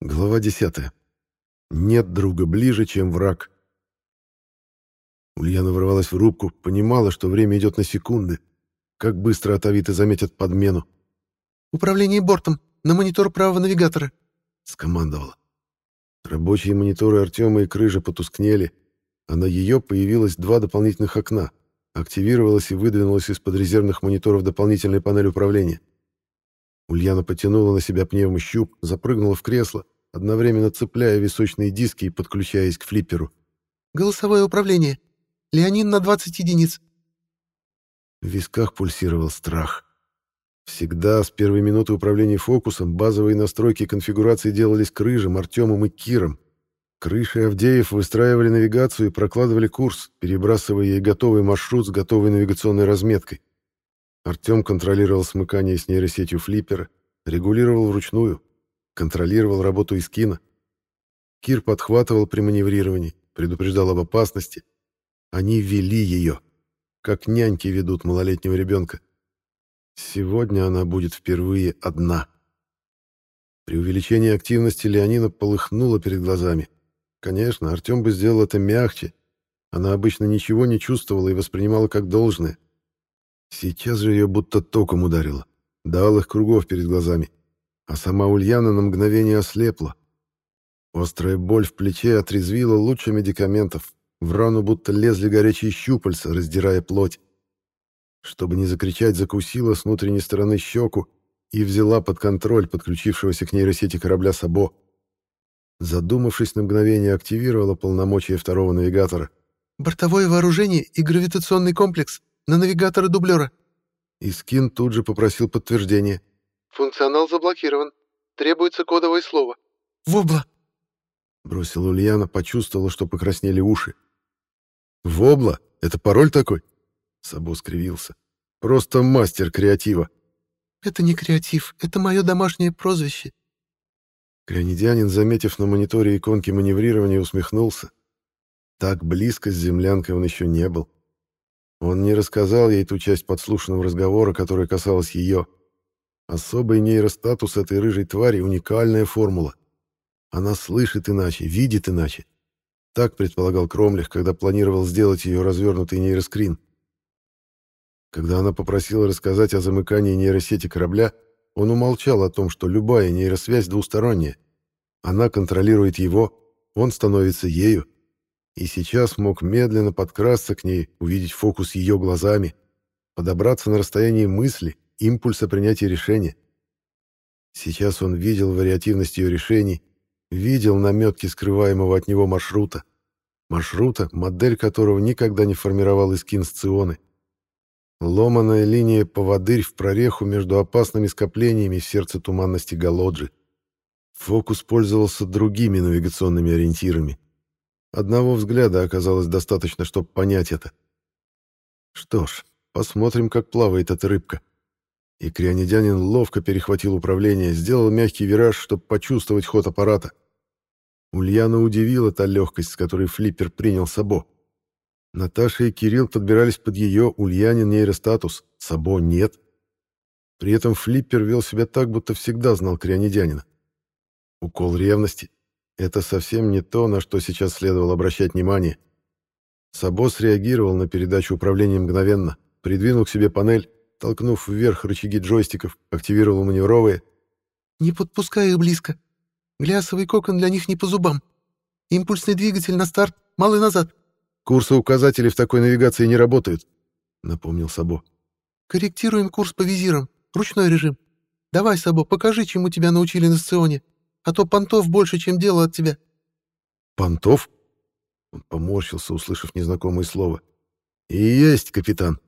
Глава 10. Нет друга ближе, чем враг. Ульяна ворвалась в рубку, понимала, что время идет на секунды. Как быстро атовиты заметят подмену. «Управление бортом! На монитор правого навигатора!» — скомандовала. Рабочие мониторы Артема и Крыжа потускнели, а на ее появилось два дополнительных окна. Активировалась и выдвинулась из-под резервных мониторов дополнительная панель управления. Ульяна потянула на себя пневмощуп, запрыгнула в кресло, одновременно цепляя височные диски и подключаясь к флипперу. «Голосовое управление. Леонин на 20 единиц». В висках пульсировал страх. Всегда с первой минуты управления фокусом базовые настройки конфигурации делались Крыжем, Артемом и Киром. Крыши Авдеев выстраивали навигацию и прокладывали курс, перебрасывая ей готовый маршрут с готовой навигационной разметкой. Артем контролировал смыкание с нейросетью флиппера, регулировал вручную, контролировал работу Искина. Кир подхватывал при маневрировании, предупреждал об опасности. Они вели ее, как няньки ведут малолетнего ребенка. Сегодня она будет впервые одна. При увеличении активности Леонина полыхнула перед глазами. Конечно, Артем бы сделал это мягче. Она обычно ничего не чувствовала и воспринимала как должное. Сейчас же ее будто током ударило. До алых кругов перед глазами. А сама Ульяна на мгновение ослепла. Острая боль в плече отрезвила лучше медикаментов. В рану будто лезли горячие щупальца, раздирая плоть. Чтобы не закричать, закусила с внутренней стороны щеку и взяла под контроль подключившегося к нейросети корабля Сабо. Задумавшись на мгновение, активировала полномочия второго навигатора. «Бортовое вооружение и гравитационный комплекс на навигатора дублера». Искин тут же попросил подтверждения. «Функционал заблокирован. Требуется кодовое слово». «Вобла!» Бросила Ульяна, почувствовала, что покраснели уши. «Вобла? Это пароль такой?» Сабо скривился. «Просто мастер креатива». «Это не креатив, это мое домашнее прозвище». Крянедянин, заметив на мониторе иконки маневрирования, усмехнулся. Так близко с землянкой он еще не был. Он не рассказал ей ту часть подслушанного разговора, которая касалась ее. Особый нейростатус этой рыжей твари — уникальная формула. Она слышит иначе, видит иначе. Так предполагал Кромлих, когда планировал сделать ее развернутый нейроскрин. Когда она попросила рассказать о замыкании нейросети корабля, он умолчал о том, что любая нейросвязь двусторонняя. Она контролирует его, он становится ею, и сейчас мог медленно подкрасться к ней, увидеть фокус ее глазами, подобраться на расстоянии мысли, импульса принятия решения. Сейчас он видел вариативность ее решений, видел наметки скрываемого от него маршрута. Маршрута, модель которого никогда не формировал Искин Сционы. Ломаная линия поводырь в прореху между опасными скоплениями в сердце туманности Галоджи. Фокус пользовался другими навигационными ориентирами. Одного взгляда оказалось достаточно, чтобы понять это. Что ж, посмотрим, как плавает эта рыбка. И крионидянин ловко перехватил управление, сделал мягкий вираж, чтобы почувствовать ход аппарата. Ульяна удивила та легкость, с которой флиппер принял Сабо. Наташа и Кирилл подбирались под ее Ульянин нейростатус, Сабо нет. При этом флиппер вел себя так, будто всегда знал крионидянина. Укол ревности. Это совсем не то, на что сейчас следовало обращать внимание. Сабо среагировал на передачу управления мгновенно, придвинул к себе панель, толкнув вверх рычаги джойстиков, активировал маневровые. «Не подпускай их близко. Глясовый кокон для них не по зубам. Импульсный двигатель на старт, малый назад». «Курсы указателей в такой навигации не работают», — напомнил Сабо. «Корректируем курс по визирам. Ручной режим. Давай, Сабо, покажи, чему тебя научили на Сционе а то понтов больше, чем дело от тебя». «Понтов?» Он поморщился, услышав незнакомое слово. «И есть, капитан!»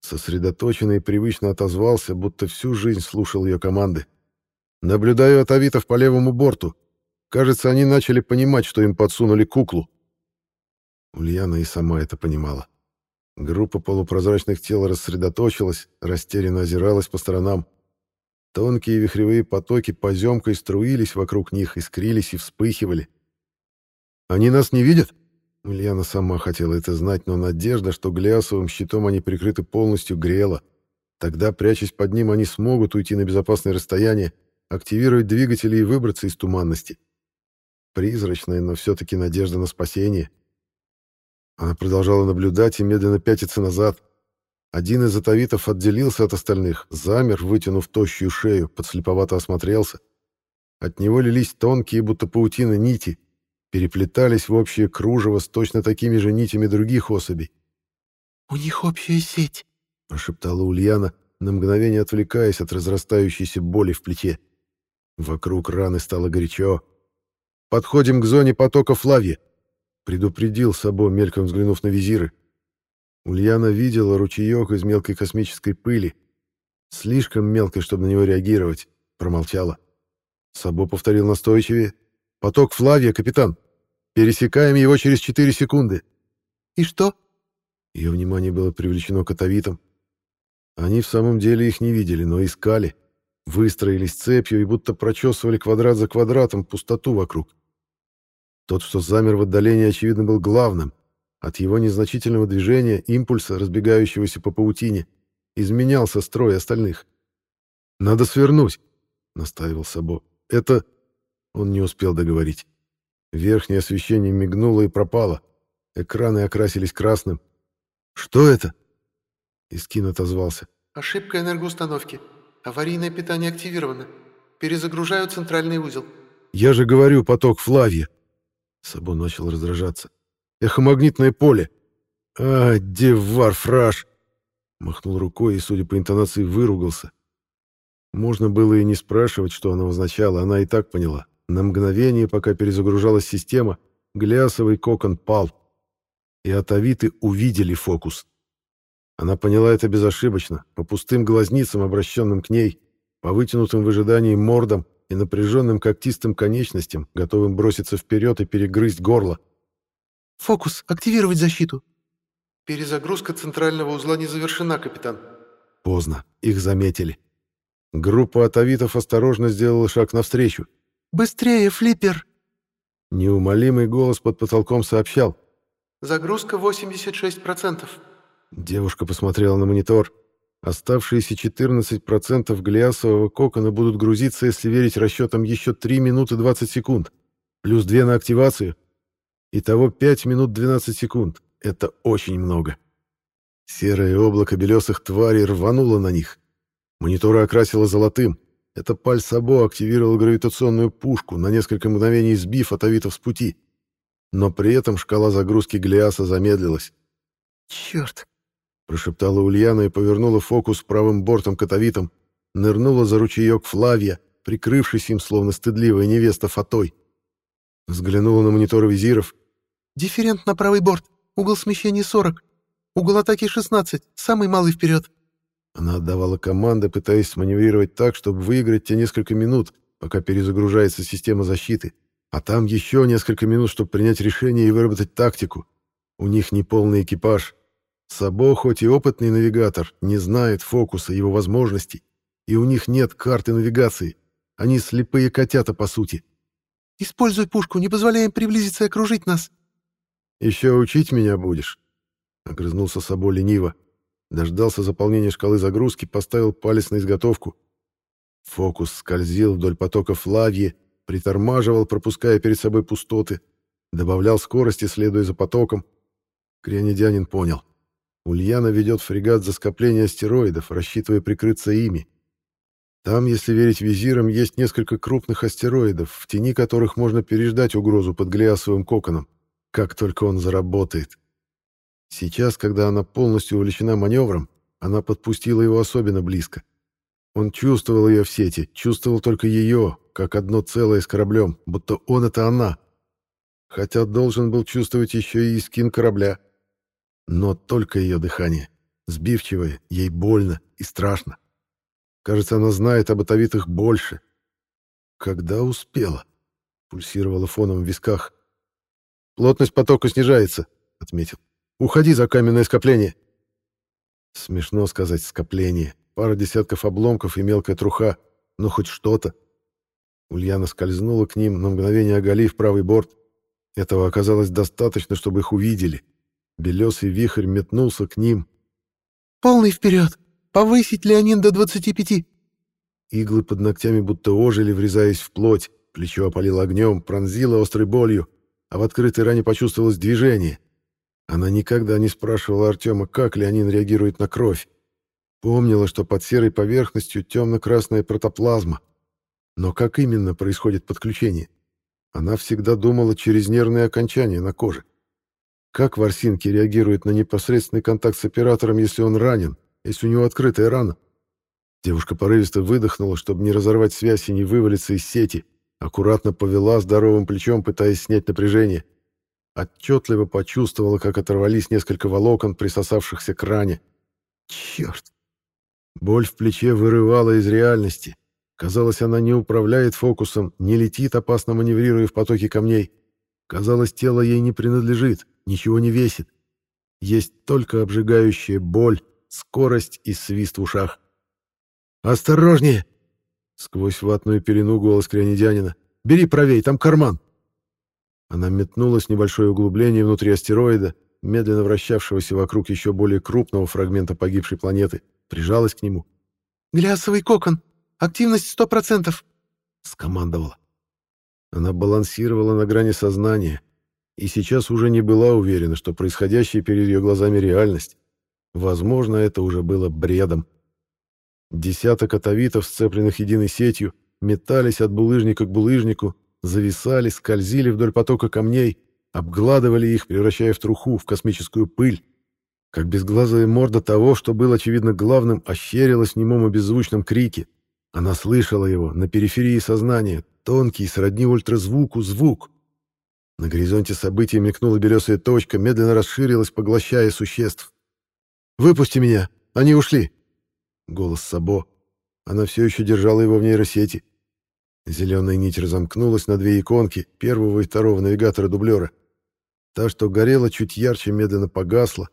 Сосредоточенно и привычно отозвался, будто всю жизнь слушал ее команды. «Наблюдаю от авитов по левому борту. Кажется, они начали понимать, что им подсунули куклу». Ульяна и сама это понимала. Группа полупрозрачных тел рассредоточилась, растерянно озиралась по сторонам. Тонкие вихревые потоки поземкой струились вокруг них, искрились и вспыхивали. «Они нас не видят?» Ульяна сама хотела это знать, но надежда, что глясовым щитом они прикрыты полностью, грела. Тогда, прячась под ним, они смогут уйти на безопасное расстояние, активировать двигатели и выбраться из туманности. Призрачная, но все-таки надежда на спасение. Она продолжала наблюдать и медленно пятиться назад. Один из атовитов отделился от остальных, замер, вытянув тощую шею, подслеповато осмотрелся. От него лились тонкие, будто паутины, нити, переплетались в общее кружево с точно такими же нитями других особей. «У них общая сеть», — прошептала Ульяна, на мгновение отвлекаясь от разрастающейся боли в плече. Вокруг раны стало горячо. «Подходим к зоне потока Флавья», — предупредил Сабо, мельком взглянув на визиры. Ульяна видела ручеек из мелкой космической пыли. Слишком мелкой, чтобы на него реагировать. Промолчала. Сабо повторил настойчивее. «Поток Флавия, капитан. Пересекаем его через 4 секунды». «И что?» Ее внимание было привлечено к атовитам. Они в самом деле их не видели, но искали. Выстроились цепью и будто прочесывали квадрат за квадратом пустоту вокруг. Тот, что замер в отдалении, очевидно, был главным. От его незначительного движения, импульса, разбегающегося по паутине, изменялся строй остальных. «Надо свернуть», — настаивал Сабо. «Это...» Он не успел договорить. Верхнее освещение мигнуло и пропало. Экраны окрасились красным. «Что это?» Искин отозвался. «Ошибка энергоустановки. Аварийное питание активировано. Перезагружаю центральный узел». «Я же говорю, поток Флавья!» Сабо начал раздражаться. «Эхомагнитное поле!» «А, девар фраж!» Махнул рукой и, судя по интонации, выругался. Можно было и не спрашивать, что она означала, она и так поняла. На мгновение, пока перезагружалась система, глясовый кокон пал. И атовиты увидели фокус. Она поняла это безошибочно, по пустым глазницам, обращенным к ней, по вытянутым в ожидании мордам и напряженным когтистым конечностям, готовым броситься вперед и перегрызть горло. «Фокус! Активировать защиту!» «Перезагрузка центрального узла не завершена, капитан». Поздно. Их заметили. Группа атовитов осторожно сделала шаг навстречу. «Быстрее, флиппер!» Неумолимый голос под потолком сообщал. «Загрузка 86%. Девушка посмотрела на монитор. Оставшиеся 14% глиасового кокона будут грузиться, если верить расчетам, еще 3 минуты 20 секунд. Плюс 2 на активацию. Итого 5 минут 12 секунд. Это очень много. Серое облако белесых тварей рвануло на них. Мониторы окрасило золотым. Это паль Сабо активировал гравитационную пушку, на несколько мгновений сбив атовитов с пути. Но при этом шкала загрузки Глиаса замедлилась. «Черт!» Прошептала Ульяна и повернула фокус правым бортом катавитом, нырнула за ручеек Флавия, прикрывшись им, словно стыдливая невеста Фатой. Взглянула на мониторы визиров. «Дифферент на правый борт. Угол смещения 40. Угол атаки 16. Самый малый вперед». Она отдавала команды, пытаясь маневрировать так, чтобы выиграть те несколько минут, пока перезагружается система защиты. А там еще несколько минут, чтобы принять решение и выработать тактику. У них не полный экипаж, Сабо, хоть и опытный навигатор, не знает фокуса его возможностей, и у них нет карты навигации. Они слепые котята, по сути. «Используй пушку, не позволяем приблизиться и окружить нас». «Еще учить меня будешь?» — огрызнулся Сабо лениво. Дождался заполнения шкалы загрузки, поставил палец на изготовку. Фокус скользил вдоль потоков лавьи, притормаживал, пропуская перед собой пустоты, добавлял скорости, следуя за потоком. Крионидянин понял. Ульяна ведет фрегат за скопление астероидов, рассчитывая прикрыться ими. Там, если верить визирам, есть несколько крупных астероидов, в тени которых можно переждать угрозу под глиасовым коконом, как только он заработает. Сейчас, когда она полностью увлечена маневром, она подпустила его особенно близко. Он чувствовал ее в сети, чувствовал только ее, как одно целое с кораблем, будто он — это она. Хотя должен был чувствовать еще и скин корабля — но только ее дыхание. Сбивчивое, ей больно и страшно. Кажется, она знает об атовитых больше. Когда успела? Пульсировала фоном в висках. Плотность потока снижается, отметил. Уходи за каменное скопление. Смешно сказать скопление. Пара десятков обломков и мелкая труха. Но хоть что-то. Ульяна скользнула к ним, на мгновение оголив правый борт. Этого оказалось достаточно, чтобы их увидели. Белесый вихрь метнулся к ним. «Полный вперед! Повысить Леонин до 25!» Иглы под ногтями будто ожили, врезаясь в плоть, Плечо опалило огнем, пронзило острой болью, а в открытой ране почувствовалось движение. Она никогда не спрашивала Артема, как Леонин реагирует на кровь. Помнила, что под серой поверхностью темно-красная протоплазма. Но как именно происходит подключение? Она всегда думала через нервные окончания на коже. Как ворсинки реагируют на непосредственный контакт с оператором, если он ранен, если у него открытая рана? Девушка порывисто выдохнула, чтобы не разорвать связь и не вывалиться из сети. Аккуратно повела здоровым плечом, пытаясь снять напряжение. Отчетливо почувствовала, как оторвались несколько волокон, присосавшихся к ране. Черт! Боль в плече вырывала из реальности. Казалось, она не управляет фокусом, не летит, опасно маневрируя в потоке камней. Казалось, тело ей не принадлежит, ничего не весит. Есть только обжигающая боль, скорость и свист в ушах. «Осторожнее!» Сквозь ватную пелену голос крянедянина. «Бери правей, там карман!» Она метнулась в небольшое углубление внутри астероида, медленно вращавшегося вокруг еще более крупного фрагмента погибшей планеты, прижалась к нему. «Глясовый кокон! Активность сто процентов!» — скомандовала. Она балансировала на грани сознания и сейчас уже не была уверена, что происходящее перед ее глазами реальность. Возможно, это уже было бредом. Десяток атовитов, сцепленных единой сетью, метались от булыжника к булыжнику, зависали, скользили вдоль потока камней, обгладывали их, превращая в труху, в космическую пыль. Как безглазая морда того, что был, очевидно, главным, ощерилась в немом и беззвучном крике. Она слышала его на периферии сознания, тонкий, сродни ультразвуку, звук. На горизонте событий мелькнула белесая точка, медленно расширилась, поглощая существ. «Выпусти меня! Они ушли!» Голос Сабо. Она все еще держала его в нейросети. Зеленая нить разомкнулась на две иконки первого и второго навигатора-дублера. Та, что горела чуть ярче, медленно погасла.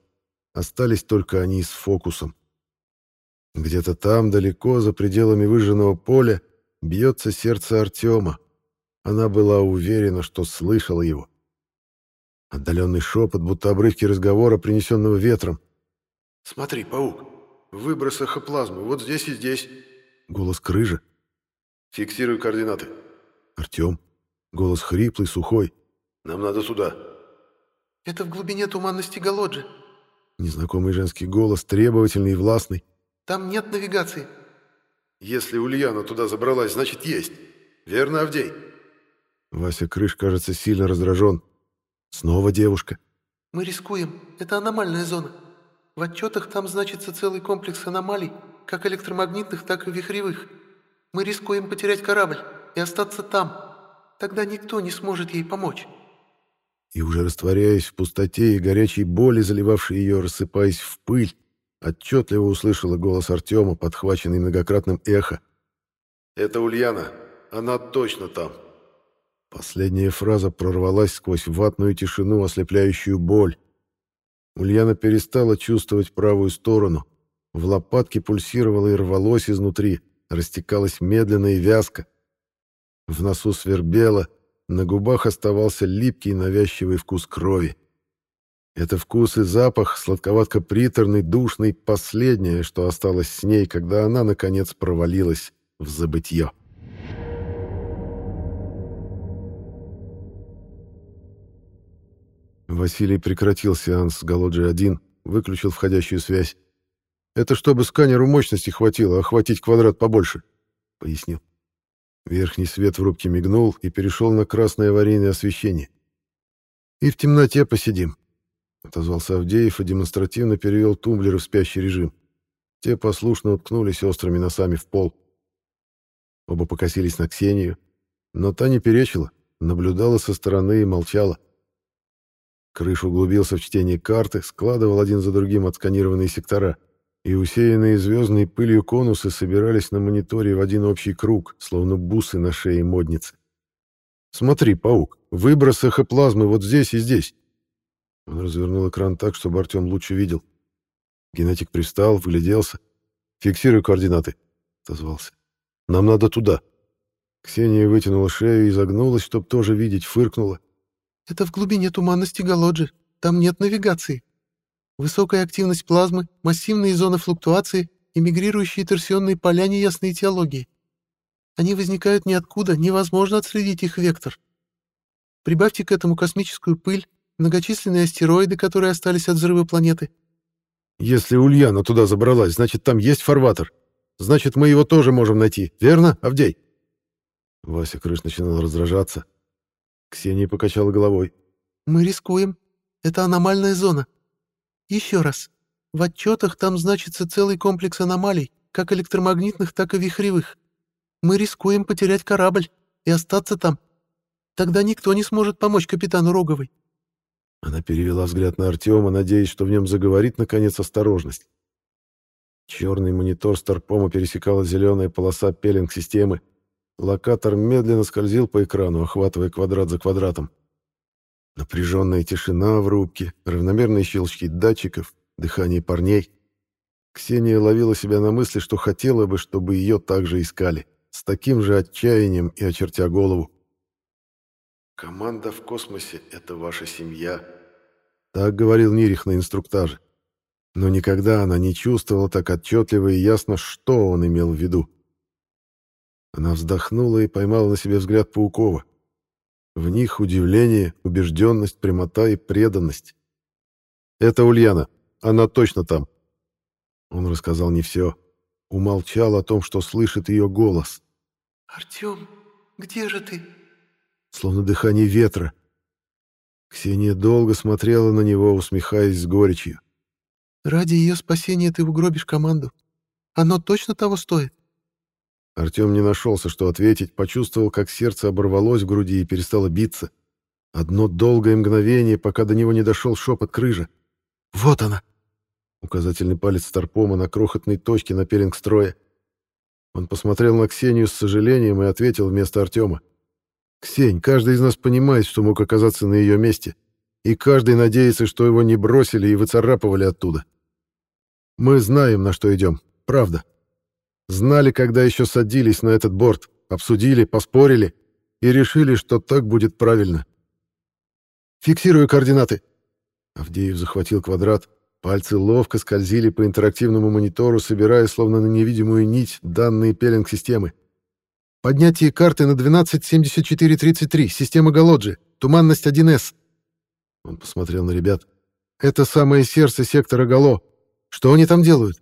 Остались только они с фокусом. Где-то там, далеко, за пределами выжженного поля, бьется сердце Артема. Она была уверена, что слышала его. Отдаленный шепот, будто обрывки разговора, принесенного ветром. «Смотри, паук, Выброс эхоплазмы вот здесь и здесь. Голос крыжа. Фиксирую координаты. Артем. Голос хриплый, сухой. Нам надо туда. Это в глубине туманности Галоджи. Незнакомый женский голос, требовательный и властный. Там нет навигации. Если Ульяна туда забралась, значит есть. Верно, Авдей? Вася Крыш, кажется, сильно раздражен. Снова девушка. Мы рискуем. Это аномальная зона. В отчетах там значится целый комплекс аномалий, как электромагнитных, так и вихревых. Мы рискуем потерять корабль и остаться там. Тогда никто не сможет ей помочь». И уже растворяясь в пустоте и горячей боли, заливавшей ее, рассыпаясь в пыль, отчетливо услышала голос Артема, подхваченный многократным эхо. «Это Ульяна. Она точно там». Последняя фраза прорвалась сквозь ватную тишину, ослепляющую боль. Ульяна перестала чувствовать правую сторону. В лопатке пульсировало и рвалось изнутри, растекалось медленно и вязко. В носу свербело, на губах оставался липкий навязчивый вкус крови. Это вкус и запах, сладковатко-приторный, душный, последнее, что осталось с ней, когда она, наконец, провалилась в забытье. Василий прекратил сеанс с Галоджи-1, выключил входящую связь. «Это чтобы сканеру мощности хватило, охватить квадрат побольше», — пояснил. Верхний свет в рубке мигнул и перешел на красное аварийное освещение. «И в темноте посидим», — отозвался Авдеев и демонстративно перевел тумблеры в спящий режим. Те послушно уткнулись острыми носами в пол. Оба покосились на Ксению, но та не перечила, наблюдала со стороны и молчала. Крыш углубился в чтение карты, складывал один за другим отсканированные сектора, и усеянные звездной пылью конусы собирались на мониторе в один общий круг, словно бусы на шее модницы. «Смотри, паук, выброс эхоплазмы вот здесь и здесь». Он развернул экран так, чтобы Артем лучше видел. Генетик пристал, вгляделся. «Фиксируй координаты», — отозвался. «Нам надо туда». Ксения вытянула шею и загнулась, чтобы тоже видеть, фыркнула. Это в глубине туманности Галоджи. Там нет навигации. Высокая активность плазмы, массивные зоны флуктуации и мигрирующие торсионные поля неясной теологии. Они возникают ниоткуда, невозможно отследить их вектор. Прибавьте к этому космическую пыль, многочисленные астероиды, которые остались от взрыва планеты. Если Ульяна туда забралась, значит, там есть фарватер. Значит, мы его тоже можем найти, верно, Авдей? Вася Крыш начинал раздражаться. Ксения покачала головой. Мы рискуем. Это аномальная зона. Еще раз. В отчетах там значится целый комплекс аномалий, как электромагнитных, так и вихревых. Мы рискуем потерять корабль и остаться там. Тогда никто не сможет помочь капитану Роговой. Она перевела взгляд на Артема, надеясь, что в нем заговорит, наконец, осторожность. Черный монитор Старпома пересекала зеленая полоса пеленг-системы. Локатор медленно скользил по экрану, охватывая квадрат за квадратом. Напряженная тишина в рубке, равномерные щелчки датчиков, дыхание парней. Ксения ловила себя на мысли, что хотела бы, чтобы ее также искали, с таким же отчаянием и очертя голову. «Команда в космосе — это ваша семья», — так говорил Нирих на инструктаже. Но никогда она не чувствовала так отчетливо и ясно, что он имел в виду. Она вздохнула и поймала на себе взгляд Паукова. В них удивление, убежденность, прямота и преданность. «Это Ульяна. Она точно там». Он рассказал не все. Умолчал о том, что слышит ее голос. «Артем, где же ты?» Словно дыхание ветра. Ксения долго смотрела на него, усмехаясь с горечью. «Ради ее спасения ты угробишь команду. Оно точно того стоит?» Артем не нашелся, что ответить, почувствовал, как сердце оборвалось в груди и перестало биться. Одно долгое мгновение, пока до него не дошел шепот крыжа. «Вот она!» Указательный палец Старпома на крохотной точке на пеленг-строе. Он посмотрел на Ксению с сожалением и ответил вместо Артема. «Ксень, каждый из нас понимает, что мог оказаться на ее месте, и каждый надеется, что его не бросили и выцарапывали оттуда. Мы знаем, на что идем, правда. Знали, когда еще садились на этот борт, обсудили, поспорили и решили, что так будет правильно. «Фиксирую координаты». Авдеев захватил квадрат. Пальцы ловко скользили по интерактивному монитору, собирая, словно на невидимую нить, данные пеленг-системы. «Поднятие карты на 127433, система Галоджи, туманность 1С». Он посмотрел на ребят. «Это самое сердце сектора Гало. Что они там делают?»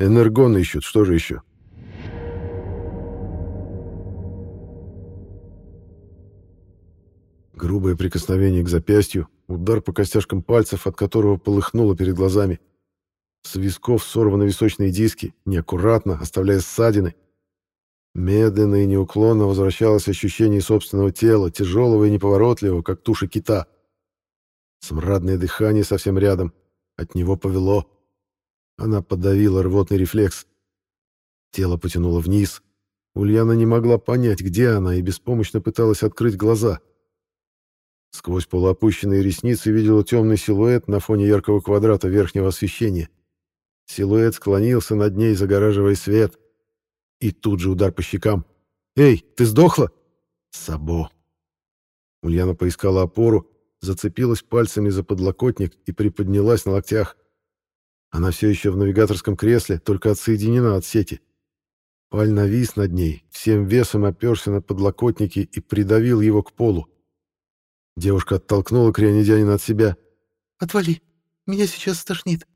Энергон ищут, что же еще? Грубое прикосновение к запястью, удар по костяшкам пальцев, от которого полыхнуло перед глазами. С висков сорваны височные диски, неаккуратно, оставляя ссадины. Медленно и неуклонно возвращалось ощущение собственного тела, тяжелого и неповоротливого, как туша кита. Смрадное дыхание совсем рядом. От него повело. Она подавила рвотный рефлекс. Тело потянуло вниз. Ульяна не могла понять, где она, и беспомощно пыталась открыть глаза. Сквозь полуопущенные ресницы видела темный силуэт на фоне яркого квадрата верхнего освещения. Силуэт склонился над ней, загораживая свет. И тут же удар по щекам. «Эй, ты сдохла?» «Сабо». Ульяна поискала опору, зацепилась пальцами за подлокотник и приподнялась на локтях. Она все еще в навигаторском кресле, только отсоединена от сети. Паль навис над ней, всем весом оперся на подлокотники и придавил его к полу. Девушка оттолкнула крионидянина от себя. «Отвали, меня сейчас стошнит».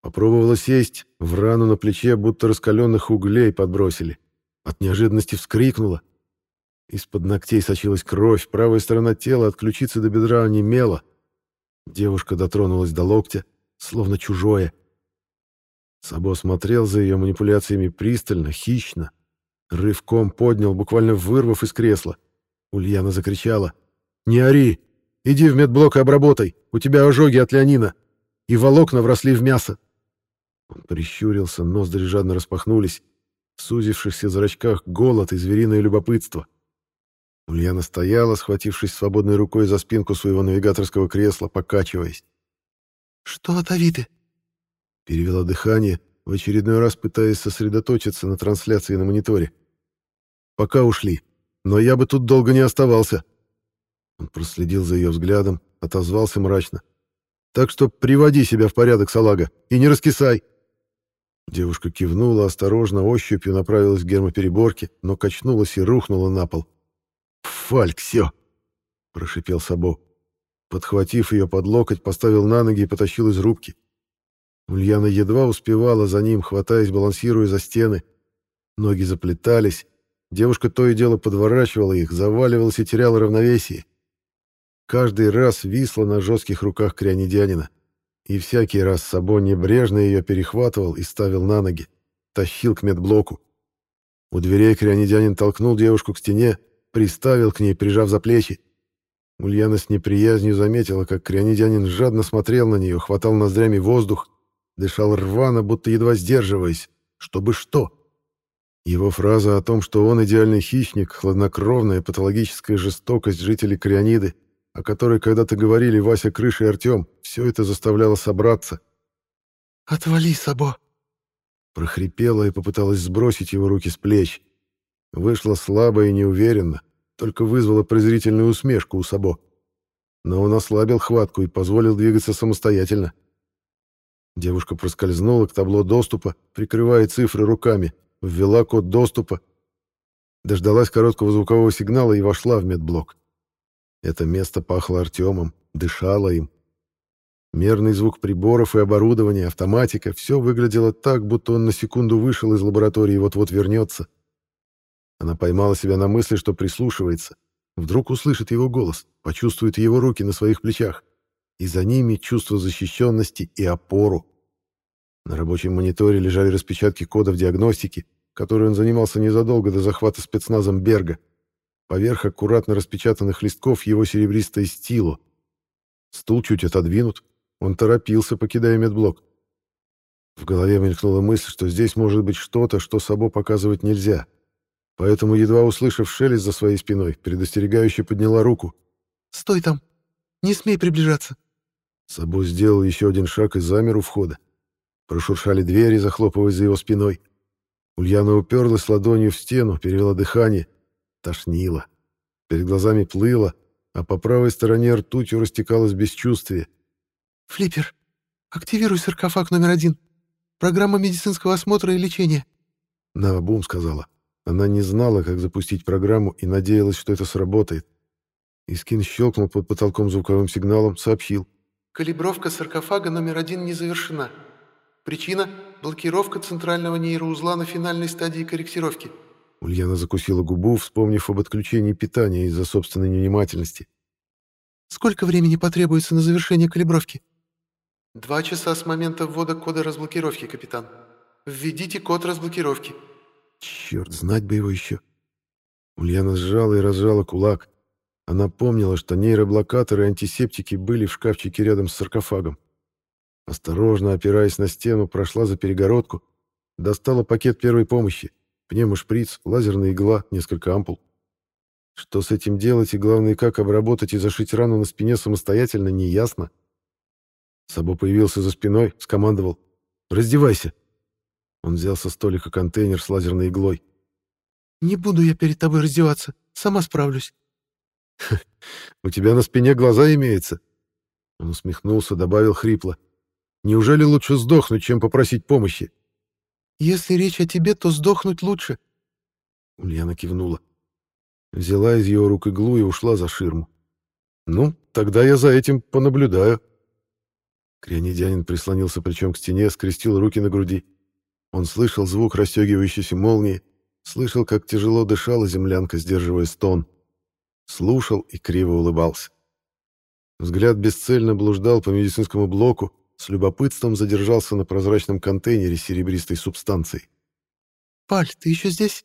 Попробовала сесть, в рану на плече будто раскаленных углей подбросили. От неожиданности вскрикнула. Из-под ногтей сочилась кровь, правая сторона тела от ключицы до бедра онемела. Девушка дотронулась до локтя словно чужое. Сабо смотрел за ее манипуляциями пристально, хищно. Рывком поднял, буквально вырвав из кресла. Ульяна закричала. «Не ори! Иди в медблок и обработай! У тебя ожоги от Леонина! И волокна вросли в мясо!» Он прищурился, ноздри жадно распахнулись. В сузившихся зрачках голод и звериное любопытство. Ульяна стояла, схватившись свободной рукой за спинку своего навигаторского кресла, покачиваясь. «Что от Авиты?» Перевела дыхание, в очередной раз пытаясь сосредоточиться на трансляции на мониторе. «Пока ушли, но я бы тут долго не оставался». Он проследил за ее взглядом, отозвался мрачно. «Так что приводи себя в порядок, салага, и не раскисай!» Девушка кивнула, осторожно, ощупью направилась к гермопереборке, но качнулась и рухнула на пол. «Фальк, все!» — прошипел Сабо. Подхватив ее под локоть, поставил на ноги и потащил из рубки. Ульяна едва успевала за ним, хватаясь, балансируя за стены. Ноги заплетались. Девушка то и дело подворачивала их, заваливалась и теряла равновесие. Каждый раз висла на жестких руках крянедянина. И всякий раз Сабо небрежно ее перехватывал и ставил на ноги. Тащил к медблоку. У дверей крянедянин толкнул девушку к стене, приставил к ней, прижав за плечи. Ульяна с неприязнью заметила, как крянедянин жадно смотрел на нее, хватал ноздрями воздух, дышал рвано, будто едва сдерживаясь. Чтобы что? Его фраза о том, что он идеальный хищник, хладнокровная патологическая жестокость жителей Криониды, о которой когда-то говорили Вася Крыш и Артем, все это заставляло собраться. «Отвали, Сабо!» Прохрипела и попыталась сбросить его руки с плеч. Вышла слабо и неуверенно, только вызвала презрительную усмешку у Сабо. Но он ослабил хватку и позволил двигаться самостоятельно. Девушка проскользнула к табло доступа, прикрывая цифры руками, ввела код доступа, дождалась короткого звукового сигнала и вошла в медблок. Это место пахло Артемом, дышало им. Мерный звук приборов и оборудования, автоматика — все выглядело так, будто он на секунду вышел из лаборатории и вот-вот вернется. Она поймала себя на мысли, что прислушивается. Вдруг услышит его голос, почувствует его руки на своих плечах. И за ними чувство защищенности и опору. На рабочем мониторе лежали распечатки кодов диагностики, которой он занимался незадолго до захвата спецназом Берга. Поверх аккуратно распечатанных листков его серебристое стило. Стул чуть отодвинут, он торопился, покидая медблок. В голове мелькнула мысль, что здесь может быть что-то, что Сабо показывать нельзя. Поэтому, едва услышав шелест за своей спиной, предостерегающе подняла руку. «Стой там! Не смей приближаться!» Сабо сделал еще один шаг и замер у входа. Прошуршали двери, захлопываясь за его спиной. Ульяна уперлась ладонью в стену, перевела дыхание — Тошнило. Перед глазами плыло, а по правой стороне ртутью растекалось бесчувствие. «Флиппер, активируй саркофаг номер один. Программа медицинского осмотра и лечения». Наобум сказала. Она не знала, как запустить программу и надеялась, что это сработает. Искин щелкнул под потолком звуковым сигналом, сообщил. «Калибровка саркофага номер один не завершена. Причина – блокировка центрального нейроузла на финальной стадии корректировки». Ульяна закусила губу, вспомнив об отключении питания из-за собственной невнимательности. «Сколько времени потребуется на завершение калибровки?» «Два часа с момента ввода кода разблокировки, капитан. Введите код разблокировки». «Черт, знать бы его еще». Ульяна сжала и разжала кулак. Она помнила, что нейроблокаторы и антисептики были в шкафчике рядом с саркофагом. Осторожно, опираясь на стену, прошла за перегородку, достала пакет первой помощи пневмошприц, лазерная игла, несколько ампул. Что с этим делать и, главное, как обработать и зашить рану на спине самостоятельно, неясно. Сабо появился за спиной, скомандовал «Раздевайся!». Он взял со столика контейнер с лазерной иглой. «Не буду я перед тобой раздеваться, сама справлюсь». «У тебя на спине глаза имеются?» Он усмехнулся, добавил хрипло. «Неужели лучше сдохнуть, чем попросить помощи?» «Если речь о тебе, то сдохнуть лучше». Ульяна кивнула. Взяла из его рук иглу и ушла за ширму. «Ну, тогда я за этим понаблюдаю». Крионидянин прислонился плечом к стене, скрестил руки на груди. Он слышал звук расстегивающейся молнии, слышал, как тяжело дышала землянка, сдерживая стон. Слушал и криво улыбался. Взгляд бесцельно блуждал по медицинскому блоку, с любопытством задержался на прозрачном контейнере с серебристой субстанцией. «Паль, ты еще здесь?»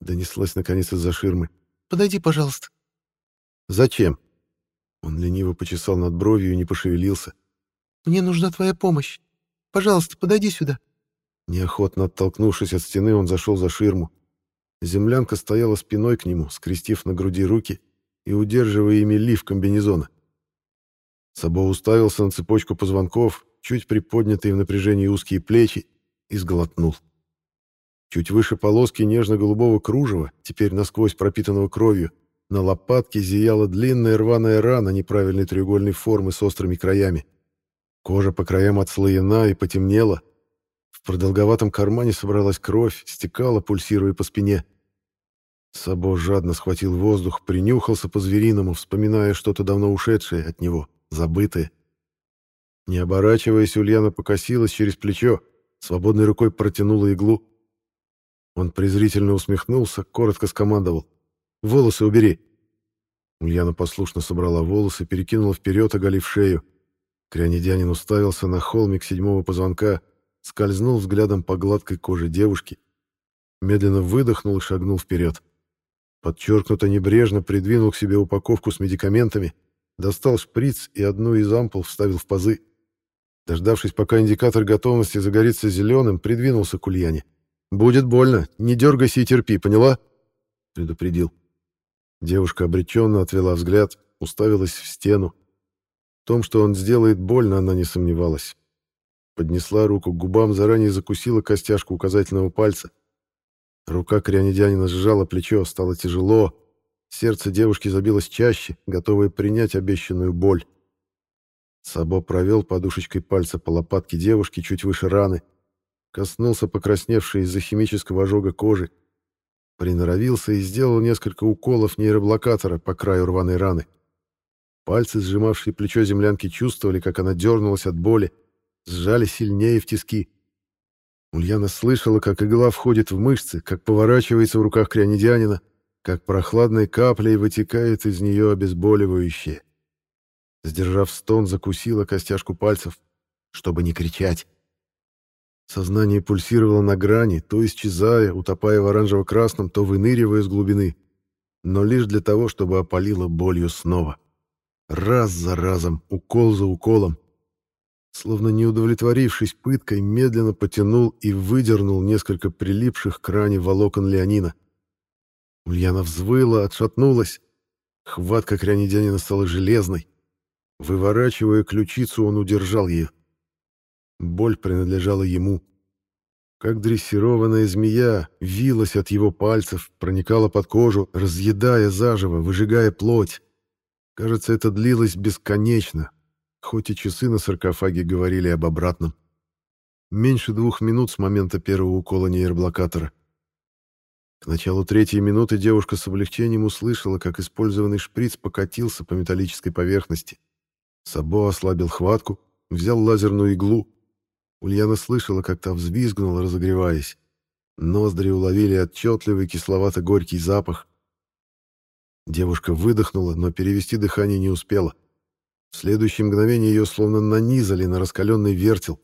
Донеслась наконец из-за ширмы. «Подойди, пожалуйста». «Зачем?» Он лениво почесал над бровью и не пошевелился. «Мне нужна твоя помощь. Пожалуйста, подойди сюда». Неохотно оттолкнувшись от стены, он зашел за ширму. Землянка стояла спиной к нему, скрестив на груди руки и удерживая ими лиф комбинезона. Сабо уставился на цепочку позвонков, чуть приподнятые в напряжении узкие плечи, и сглотнул. Чуть выше полоски нежно-голубого кружева, теперь насквозь пропитанного кровью, на лопатке зияла длинная рваная рана неправильной треугольной формы с острыми краями. Кожа по краям отслоена и потемнела. В продолговатом кармане собралась кровь, стекала, пульсируя по спине. Сабо жадно схватил воздух, принюхался по-звериному, вспоминая что-то давно ушедшее от него, забытое. Не оборачиваясь, Ульяна покосилась через плечо, свободной рукой протянула иглу. Он презрительно усмехнулся, коротко скомандовал. «Волосы убери!» Ульяна послушно собрала волосы, перекинула вперед, оголив шею. Крянедянин уставился на холмик седьмого позвонка, скользнул взглядом по гладкой коже девушки, медленно выдохнул и шагнул вперед. Подчеркнуто небрежно придвинул к себе упаковку с медикаментами, достал шприц и одну из ампул вставил в пазы. Дождавшись, пока индикатор готовности загорится зеленым, придвинулся к Ульяне. «Будет больно. Не дергайся и терпи, поняла?» — предупредил. Девушка обреченно отвела взгляд, уставилась в стену. В том, что он сделает больно, она не сомневалась. Поднесла руку к губам, заранее закусила костяшку указательного пальца. Рука крянедянина сжала плечо, стало тяжело. Сердце девушки забилось чаще, готовое принять обещанную боль. Сабо провел подушечкой пальца по лопатке девушки чуть выше раны, коснулся покрасневшей из-за химического ожога кожи, приноровился и сделал несколько уколов нейроблокатора по краю рваной раны. Пальцы, сжимавшие плечо землянки, чувствовали, как она дернулась от боли, сжали сильнее в тиски. Ульяна слышала, как игла входит в мышцы, как поворачивается в руках крянедянина, как прохладной каплей вытекает из нее обезболивающее. Сдержав стон, закусила костяшку пальцев, чтобы не кричать. Сознание пульсировало на грани, то исчезая, утопая в оранжево-красном, то выныривая с глубины, но лишь для того, чтобы опалило болью снова. Раз за разом, укол за уколом. Словно не удовлетворившись пыткой, медленно потянул и выдернул несколько прилипших к ране волокон Леонина. Ульяна взвыла, отшатнулась. Хватка крянедянина стала железной. Выворачивая ключицу, он удержал ее. Боль принадлежала ему. Как дрессированная змея, вилась от его пальцев, проникала под кожу, разъедая заживо, выжигая плоть. Кажется, это длилось бесконечно, хоть и часы на саркофаге говорили об обратном. Меньше двух минут с момента первого укола нейроблокатора. К началу третьей минуты девушка с облегчением услышала, как использованный шприц покатился по металлической поверхности. Сабо ослабил хватку, взял лазерную иглу. Ульяна слышала, как та взвизгнула, разогреваясь. Ноздри уловили отчетливый кисловато-горький запах. Девушка выдохнула, но перевести дыхание не успела. В следующее мгновение ее словно нанизали на раскаленный вертел.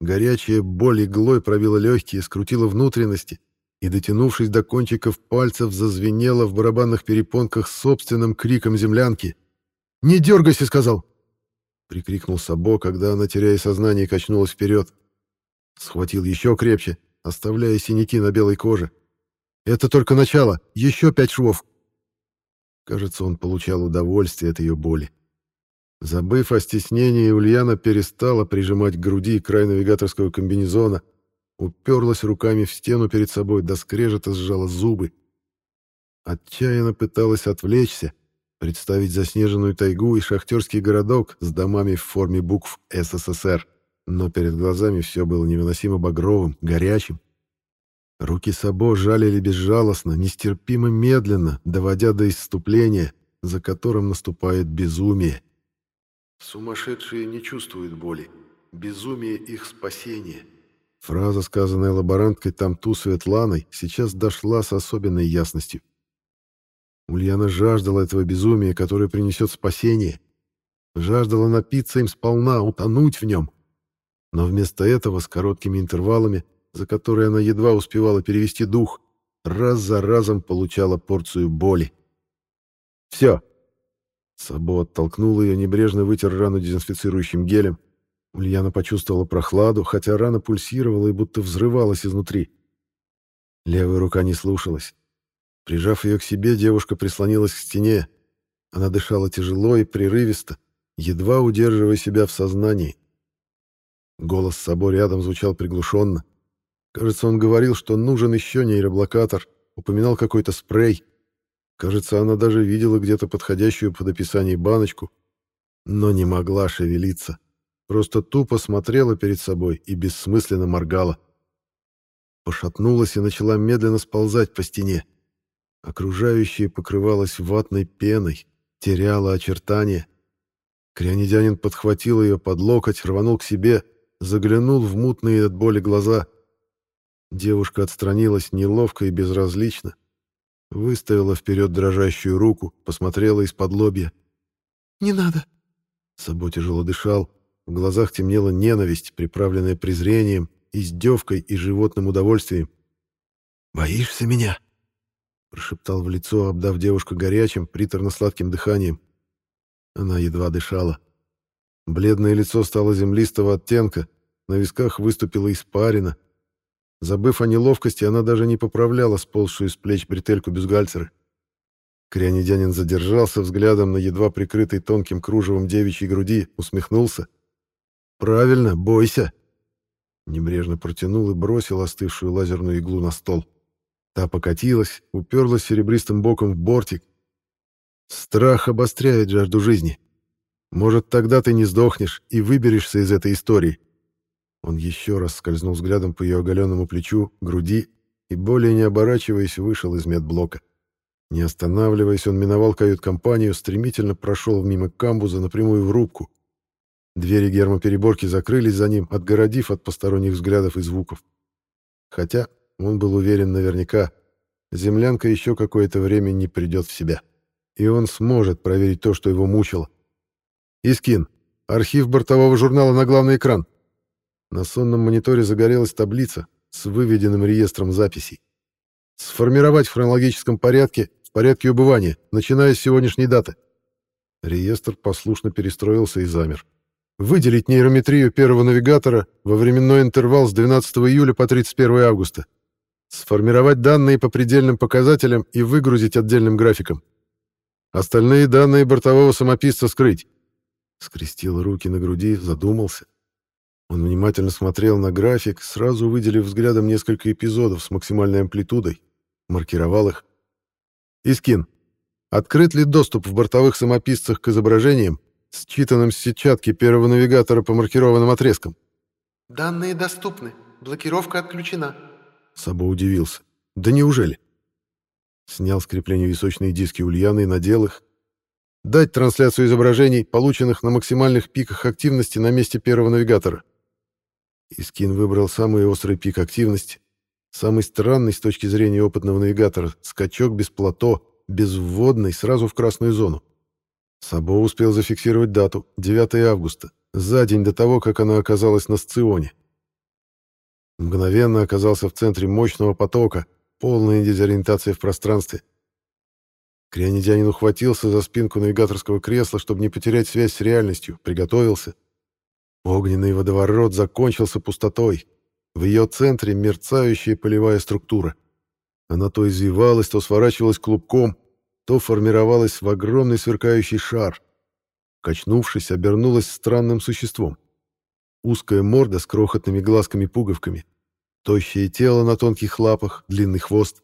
Горячая боль иглой пробила легкие, скрутила внутренности и, дотянувшись до кончиков пальцев, зазвенела в барабанных перепонках собственным криком землянки. «Не дергайся!» — сказал прикрикнул Сабо, когда она, теряя сознание, качнулась вперед. Схватил еще крепче, оставляя синяки на белой коже. «Это только начало! Еще пять швов!» Кажется, он получал удовольствие от ее боли. Забыв о стеснении, Ульяна перестала прижимать к груди край навигаторского комбинезона, уперлась руками в стену перед собой, до скрежета сжала зубы. Отчаянно пыталась отвлечься, представить заснеженную тайгу и шахтерский городок с домами в форме букв СССР, но перед глазами все было невыносимо багровым, горячим. Руки Сабо жалили безжалостно, нестерпимо медленно, доводя до исступления, за которым наступает безумие. «Сумасшедшие не чувствуют боли. Безумие — их спасение». Фраза, сказанная лаборанткой Тамту Светланой, сейчас дошла с особенной ясностью. Ульяна жаждала этого безумия, которое принесет спасение. Жаждала напиться им сполна, утонуть в нем. Но вместо этого, с короткими интервалами, за которые она едва успевала перевести дух, раз за разом получала порцию боли. «Все!» Сабо оттолкнул ее, небрежно вытер рану дезинфицирующим гелем. Ульяна почувствовала прохладу, хотя рана пульсировала и будто взрывалась изнутри. Левая рука не слушалась. Прижав ее к себе, девушка прислонилась к стене. Она дышала тяжело и прерывисто, едва удерживая себя в сознании. Голос Сабо рядом звучал приглушенно. Кажется, он говорил, что нужен еще нейроблокатор, упоминал какой-то спрей. Кажется, она даже видела где-то подходящую под описание баночку, но не могла шевелиться. просто тупо смотрела перед собой и бессмысленно моргала. Пошатнулась и начала медленно сползать по стене. Окружающее покрывалось ватной пеной, теряло очертания. Крионидянин подхватил ее под локоть, рванул к себе, заглянул в мутные от боли глаза. Девушка отстранилась неловко и безразлично, выставила вперед дрожащую руку, посмотрела из-под лобья. «Не надо!» Сабо тяжело дышал, в глазах темнела ненависть, приправленная презрением, издевкой и животным удовольствием. «Боишься меня?» прошептал в лицо, обдав девушку горячим, приторно-сладким дыханием. Она едва дышала. Бледное лицо стало землистого оттенка, на висках выступила испарина. Забыв о неловкости, она даже не поправляла сползшую с плеч бретельку бюстгальтера. Крянедянин задержался взглядом на едва прикрытой тонким кружевом девичьей груди, усмехнулся. «Правильно, бойся!» Небрежно протянул и бросил остывшую лазерную иглу на стол. Та покатилась, уперлась серебристым боком в бортик. Страх обостряет жажду жизни. Может, тогда ты не сдохнешь и выберешься из этой истории. Он еще раз скользнул взглядом по ее оголенному плечу, груди и, более не оборачиваясь, вышел из медблока. Не останавливаясь, он миновал кают-компанию, стремительно прошел мимо камбуза напрямую в рубку. Двери гермопереборки закрылись за ним, отгородив от посторонних взглядов и звуков. Хотя он был уверен наверняка, землянка еще какое-то время не придет в себя. И он сможет проверить то, что его мучило. Искин, архив бортового журнала на главный экран. На сонном мониторе загорелась таблица с выведенным реестром записей. Сформировать в хронологическом порядке, в порядке убывания, начиная с сегодняшней даты. Реестр послушно перестроился и замер. Выделить нейрометрию первого навигатора во временной интервал с 12 июля по 31 августа. Сформировать данные по предельным показателям и выгрузить отдельным графиком. Остальные данные бортового самописца скрыть. Скрестил руки на груди, задумался. Он внимательно смотрел на график, сразу выделив взглядом несколько эпизодов с максимальной амплитудой, маркировал их. Искин, открыт ли доступ в бортовых самописцах к изображениям, считанным с сетчатки первого навигатора по маркированным отрезкам? Данные доступны. Блокировка отключена. Сабо удивился. «Да неужели?» Снял с крепления височные диски Ульяны и надел их. Дать трансляцию изображений, полученных на максимальных пиках активности на месте первого навигатора. Искин выбрал самый острый пик активности, самый странный с точки зрения опытного навигатора, скачок без плато, без вводной, сразу в красную зону. Сабо успел зафиксировать дату, 9 августа, за день до того, как она оказалась на Сционе. Мгновенно оказался в центре мощного потока, полная дезориентация в пространстве. Крионидянин ухватился за спинку навигаторского кресла, чтобы не потерять связь с реальностью, приготовился. Огненный водоворот закончился пустотой. В ее центре мерцающая полевая структура. Она то извивалась, то сворачивалась клубком, то формировалась в огромный сверкающий шар. Качнувшись, обернулась странным существом. Узкая морда с крохотными глазками-пуговками. Тощее тело на тонких лапах, длинный хвост.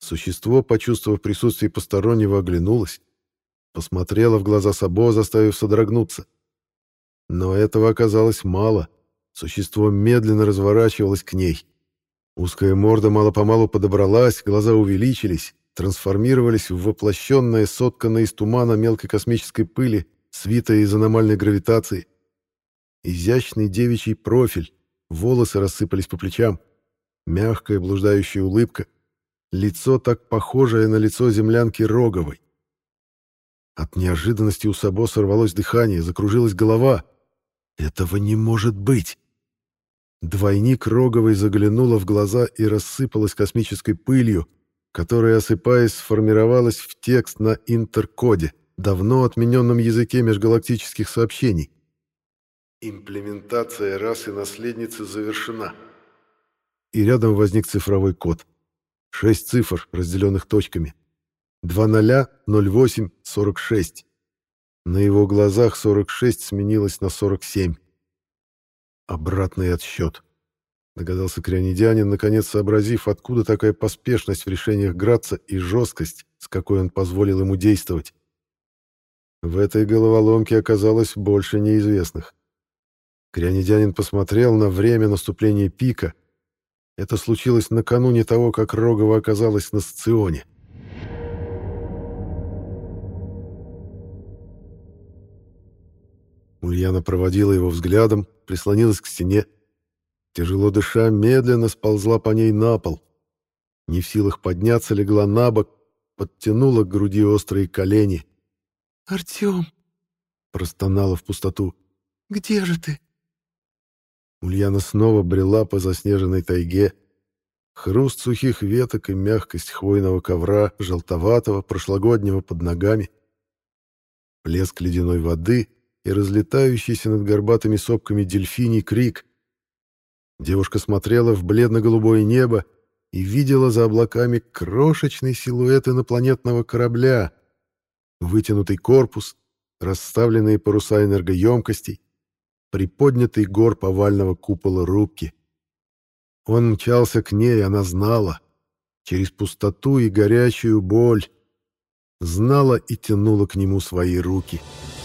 Существо, почувствовав присутствие постороннего, оглянулось. Посмотрело в глаза Сабо, заставив содрогнуться. Но этого оказалось мало. Существо медленно разворачивалось к ней. Узкая морда мало-помалу подобралась, глаза увеличились, трансформировались в воплощенное, сотканное из тумана мелкой космической пыли, свитое из аномальной гравитации изящный девичий профиль, волосы рассыпались по плечам, мягкая блуждающая улыбка, лицо так похожее на лицо землянки Роговой. От неожиданности у Сабо сорвалось дыхание, закружилась голова. Этого не может быть! Двойник Роговой заглянула в глаза и рассыпалась космической пылью, которая, осыпаясь, сформировалась в текст на интеркоде, давно отмененном языке межгалактических сообщений. Имплементация расы наследницы завершена. И рядом возник цифровой код. Шесть цифр, разделенных точками. 200846. На его глазах 46 сменилось на 47. Обратный отсчет. Догадался крионидянин, наконец сообразив, откуда такая поспешность в решениях Граца и жесткость, с какой он позволил ему действовать. В этой головоломке оказалось больше неизвестных. Крянедянин посмотрел на время наступления пика. Это случилось накануне того, как Рогова оказалась на Сционе. Ульяна проводила его взглядом, прислонилась к стене. Тяжело дыша, медленно сползла по ней на пол. Не в силах подняться, легла на бок, подтянула к груди острые колени. «Артем!» — простонала в пустоту. «Где же ты?» Ульяна снова брела по заснеженной тайге. Хруст сухих веток и мягкость хвойного ковра, желтоватого, прошлогоднего под ногами. Плеск ледяной воды и разлетающийся над горбатыми сопками дельфиний крик. Девушка смотрела в бледно-голубое небо и видела за облаками крошечный силуэт инопланетного корабля, вытянутый корпус, расставленные паруса энергоемкостей, приподнятый горб овального купола рубки. Он мчался к ней, она знала, через пустоту и горячую боль, знала и тянула к нему свои руки. «Связь»